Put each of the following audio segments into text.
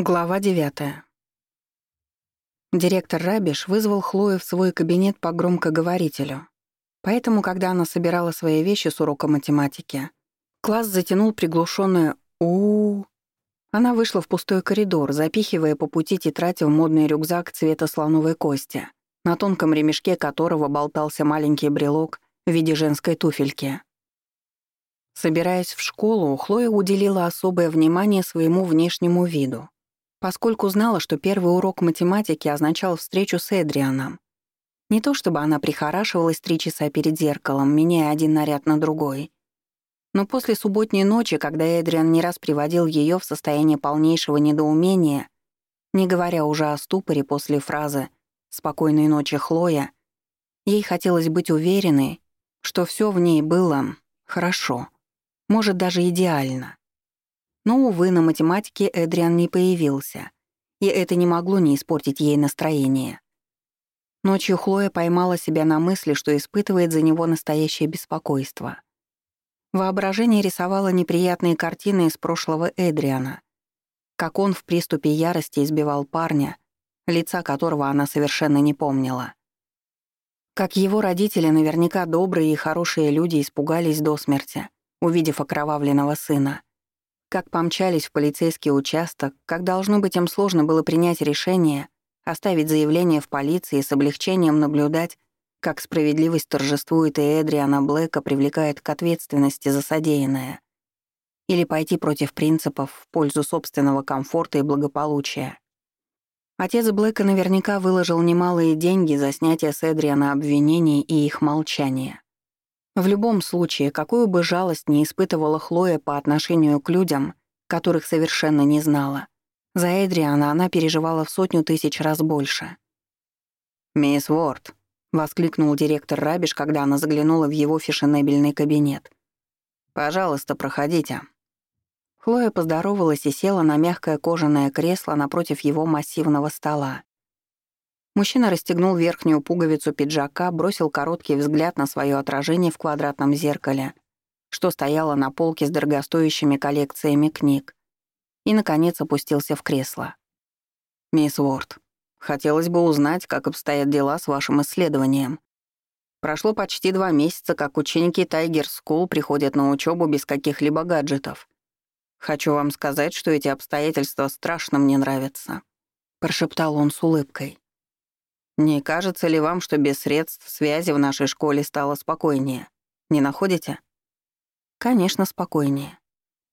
Глава девятая. Директор Рабиш вызвал Хлою в свой кабинет по громкоговорителю. Поэтому, когда она собирала свои вещи с урока математики, класс затянул приглушенное -у. Она вышла в пустой коридор, запихивая по пути тетрадь в модный рюкзак цвета слоновой кости, на тонком ремешке которого болтался маленький брелок в виде женской туфельки. Собираясь в школу, Хлоя уделила особое внимание своему внешнему виду поскольку знала, что первый урок математики означал встречу с Эдрианом. Не то чтобы она прихорашивалась три часа перед зеркалом, меняя один наряд на другой. Но после субботней ночи, когда Эдриан не раз приводил ее в состояние полнейшего недоумения, не говоря уже о ступоре после фразы «Спокойной ночи, Хлоя», ей хотелось быть уверенной, что все в ней было хорошо, может, даже идеально. Но, увы, на математике Эдриан не появился, и это не могло не испортить ей настроение. Ночью Хлоя поймала себя на мысли, что испытывает за него настоящее беспокойство. Воображение рисовало неприятные картины из прошлого Эдриана. Как он в приступе ярости избивал парня, лица которого она совершенно не помнила. Как его родители, наверняка добрые и хорошие люди, испугались до смерти, увидев окровавленного сына. Как помчались в полицейский участок, как должно быть им сложно было принять решение, оставить заявление в полиции и с облегчением наблюдать, как справедливость торжествует и Эдриана Блэка привлекает к ответственности за содеянное. Или пойти против принципов в пользу собственного комфорта и благополучия. Отец Блэка наверняка выложил немалые деньги за снятие с Эдриана обвинений и их молчание. В любом случае, какую бы жалость не испытывала Хлоя по отношению к людям, которых совершенно не знала, за Эдриана она переживала в сотню тысяч раз больше. «Мисс Уорд», — воскликнул директор Рабиш, когда она заглянула в его фешенебельный кабинет. «Пожалуйста, проходите». Хлоя поздоровалась и села на мягкое кожаное кресло напротив его массивного стола. Мужчина расстегнул верхнюю пуговицу пиджака, бросил короткий взгляд на свое отражение в квадратном зеркале, что стояло на полке с дорогостоящими коллекциями книг, и, наконец, опустился в кресло. «Мисс Уорд, хотелось бы узнать, как обстоят дела с вашим исследованием. Прошло почти два месяца, как ученики Тайгер Скул приходят на учебу без каких-либо гаджетов. Хочу вам сказать, что эти обстоятельства страшно мне нравятся», — прошептал он с улыбкой. Не кажется ли вам, что без средств связи в нашей школе стало спокойнее? Не находите? Конечно, спокойнее.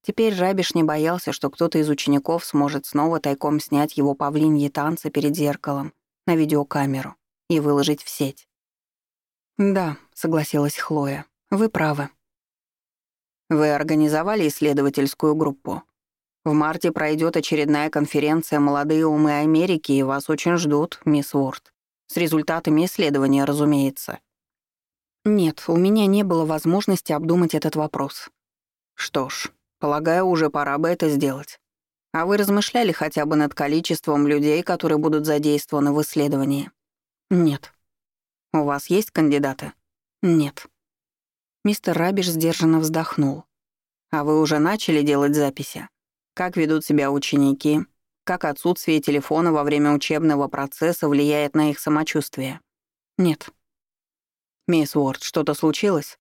Теперь Рабиш не боялся, что кто-то из учеников сможет снова тайком снять его павлиньи танцы перед зеркалом на видеокамеру и выложить в сеть. «Да», — согласилась Хлоя, — «вы правы». «Вы организовали исследовательскую группу. В марте пройдет очередная конференция «Молодые умы Америки», и вас очень ждут, мисс Уорд. С результатами исследования, разумеется. Нет, у меня не было возможности обдумать этот вопрос. Что ж, полагаю, уже пора бы это сделать. А вы размышляли хотя бы над количеством людей, которые будут задействованы в исследовании? Нет. У вас есть кандидаты? Нет. Мистер Рабиш сдержанно вздохнул. А вы уже начали делать записи? Как ведут себя ученики? Как отсутствие телефона во время учебного процесса влияет на их самочувствие? Нет. Мисс Уорд, что-то случилось?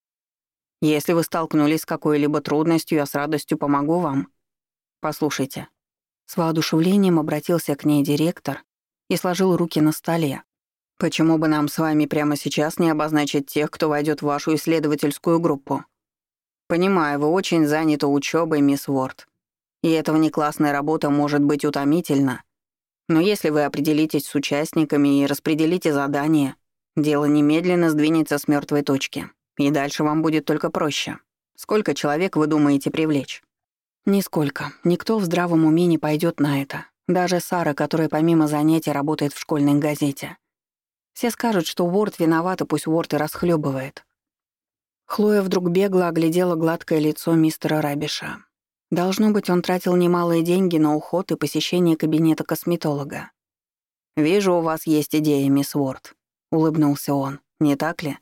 Если вы столкнулись с какой-либо трудностью, я с радостью помогу вам. Послушайте. С воодушевлением обратился к ней директор и сложил руки на столе. Почему бы нам с вами прямо сейчас не обозначить тех, кто войдет в вашу исследовательскую группу? Понимаю, вы очень заняты учебой, мисс Уорд. И эта внеклассная работа может быть утомительна. Но если вы определитесь с участниками и распределите задания, дело немедленно сдвинется с мертвой точки. И дальше вам будет только проще. Сколько человек вы думаете привлечь? Нисколько. Никто в здравом уме не пойдет на это. Даже Сара, которая помимо занятий работает в школьной газете. Все скажут, что Уорд виноват, и пусть Уорд и расхлебывает. Хлоя вдруг бегло оглядела гладкое лицо мистера Рабиша. Должно быть, он тратил немалые деньги на уход и посещение кабинета косметолога. «Вижу, у вас есть идея, мисс Уорд», — улыбнулся он. «Не так ли?»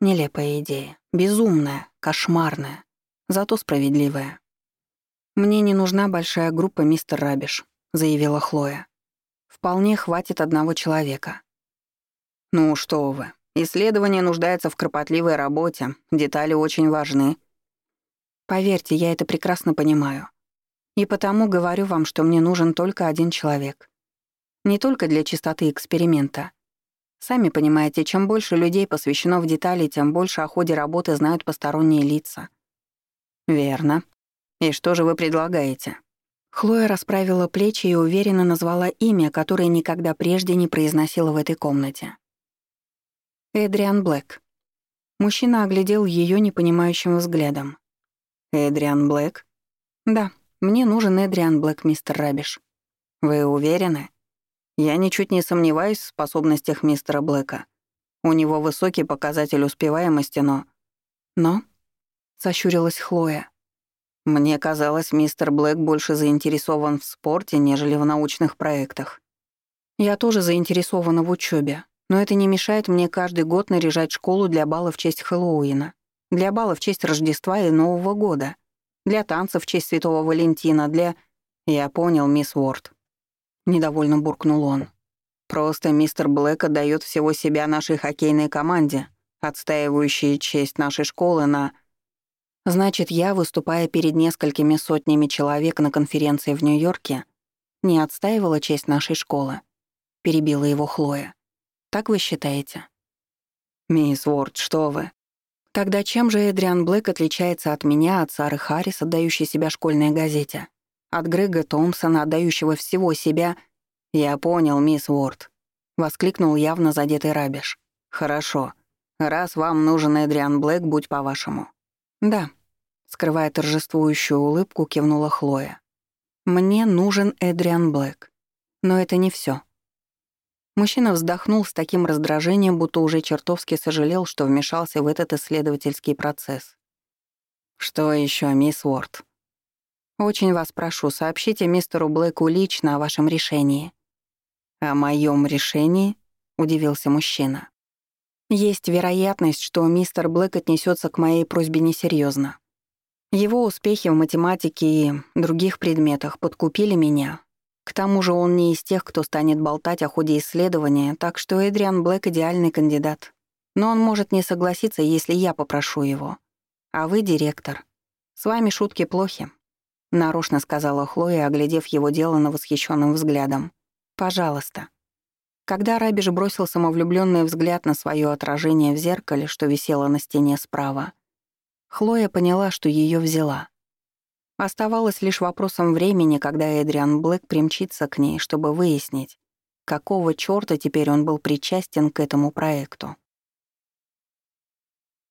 Нелепая идея. Безумная, кошмарная. Зато справедливая. «Мне не нужна большая группа, мистер Рабиш. заявила Хлоя. «Вполне хватит одного человека». «Ну что вы, исследование нуждается в кропотливой работе, детали очень важны». «Поверьте, я это прекрасно понимаю. И потому говорю вам, что мне нужен только один человек. Не только для чистоты эксперимента. Сами понимаете, чем больше людей посвящено в детали, тем больше о ходе работы знают посторонние лица». «Верно. И что же вы предлагаете?» Хлоя расправила плечи и уверенно назвала имя, которое никогда прежде не произносила в этой комнате. Эдриан Блэк. Мужчина оглядел ее непонимающим взглядом. «Эдриан Блэк?» «Да, мне нужен Эдриан Блэк, мистер Рабиш». «Вы уверены?» «Я ничуть не сомневаюсь в способностях мистера Блэка. У него высокий показатель успеваемости, но...» «Но?» — сощурилась Хлоя. Мне казалось, мистер Блэк больше заинтересован в спорте, нежели в научных проектах. Я тоже заинтересована в учебе, но это не мешает мне каждый год наряжать школу для бала в честь Хэллоуина, для бала в честь Рождества и Нового года, для танцев в честь Святого Валентина, для... Я понял, мисс Уорд. Недовольно буркнул он. Просто мистер Блэк отдаёт всего себя нашей хоккейной команде, отстаивающей честь нашей школы на Значит, я, выступая перед несколькими сотнями человек на конференции в Нью-Йорке, не отстаивала честь нашей школы. Перебила его Хлоя. Так вы считаете? Мисс Уорд, что вы? Тогда чем же Эдриан Блэк отличается от меня, от Сары Харрис, отдающей себя школьной газете? От Грега Томпсона, отдающего всего себя... Я понял, мисс Уорд. Воскликнул явно задетый Рабиш. Хорошо. Раз вам нужен Эдриан Блэк, будь по-вашему. «Да», — скрывая торжествующую улыбку, кивнула Хлоя. «Мне нужен Эдриан Блэк. Но это не все. Мужчина вздохнул с таким раздражением, будто уже чертовски сожалел, что вмешался в этот исследовательский процесс. «Что еще, мисс Уорд?» «Очень вас прошу, сообщите мистеру Блэку лично о вашем решении». «О моем решении?» — удивился мужчина. Есть вероятность, что мистер Блэк отнесется к моей просьбе несерьезно. Его успехи в математике и других предметах подкупили меня. К тому же он не из тех, кто станет болтать о ходе исследования, так что Эдриан Блэк — идеальный кандидат. Но он может не согласиться, если я попрошу его. А вы — директор. С вами шутки плохи. Нарочно сказала Хлоя, оглядев его дело на восхищенным взглядом. «Пожалуйста, когда Рабиш бросил самовлюбленный взгляд на свое отражение в зеркале, что висело на стене справа, Хлоя поняла, что ее взяла. Оставалось лишь вопросом времени, когда Эдриан Блэк примчится к ней, чтобы выяснить, какого чёрта теперь он был причастен к этому проекту.